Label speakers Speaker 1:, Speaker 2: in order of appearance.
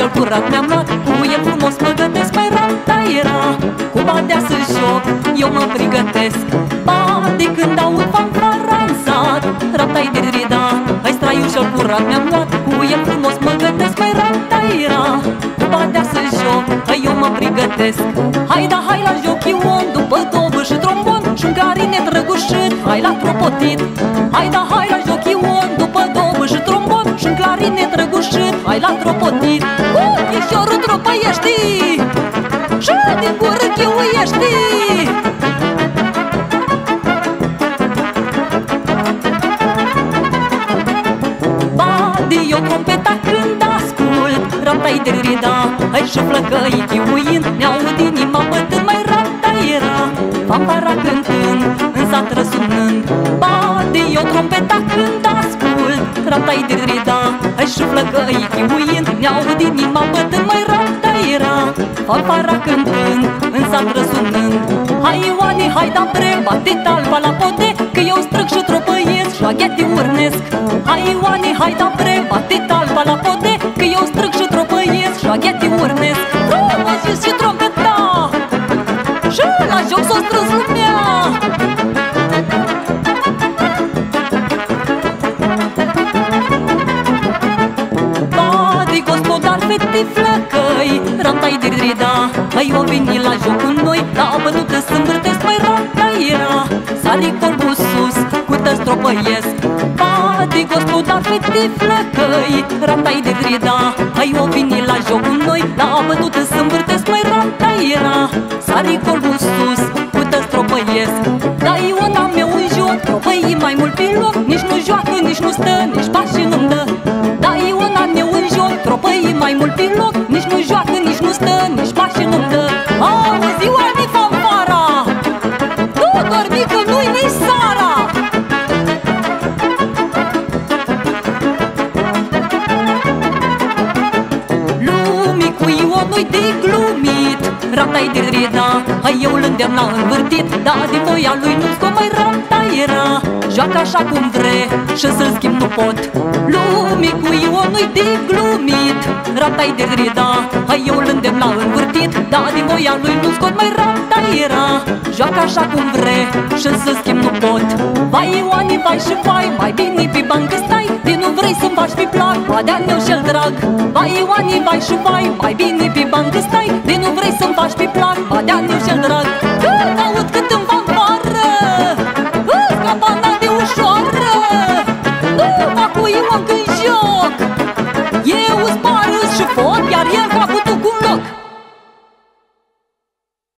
Speaker 1: cel curat mi-am luat Cu el frumos mă gătesc, mai rata era. Cu badea să joc, eu mă pregătesc. Ba, de când aud fanfara în sat Rata-i de rida, hai straiul cel curat mi-am luat Cu el frumos mă gătesc, mai rata era Cu badea să joc, eu mă pregătesc. Hai da, hai la joc, ion, după dobă și trombon Și-un clarinet răgușit, hai la tropotit. Hai da, hai la joc, ion, după dobă și trombon Și-un clarinet răgușit, hai la tropotit. Chișorul tropăiești. Și din gură chiuiești. Badi, eu trompeta când ascult Raptai de rida, ai și flăcăi chiuind Mi-aud inima bătând, mai rapta era. Fanfara cântând, în sat răsunând Badi, eu trompeta când ascult. Raptai de rida, ai și flăcăi chiuind Mi-aud inima bătând, mai rapta era. Fanfara cântând, în sat răsunând Hai Ioane, hai da bre, bate talpa la pote Că eu strâng și tropăiesc, șaghete urnesc. Hai Ioane, hai da bre, bate talpa la pote gospodar fete flăcăi Rantai de rida Hai o veni la joc cu noi La bătută sâmbârtesc mai ranta era. Sari corbul sus Cu tăți tropăiesc Badi gospodar fete flăcăi Rantai de rida Hai o veni la joc cu noi La bătută sâmbârtesc mai ranta era. Sari corbul sus Cu tăți tropăiesc Da Iona meu în joc Tropăi mai mult pe loc Nici nu joacă, nici nu stă stă Nici pași nu dă Auzi, Ioani fanfara Nu dormi că nu-i nici sara. Lumii cu Ionui de glumit Rata-i de reda, hai eu îl îndemn la învârtit Da, de voia lui nu scot mai rata era Joacă așa cum vre și să-l schimb nu pot. Lumii cu Ionui de glumit Rata-i de reda, hai eu îl îndemn la învârtit Da, de voia lui nu scot mai rata era Joacă așa cum vre și să schimb nu pot. Vai Ioani, vai și vai, mai bine pe bancă stai De nu vrei să-mi faci pe plac, badea meu și-l drag. Vai Ioani, vai și vai, mai bine pe bancă stai De nu vrei să-mi faci pe plac, badea meu și-l drag. Când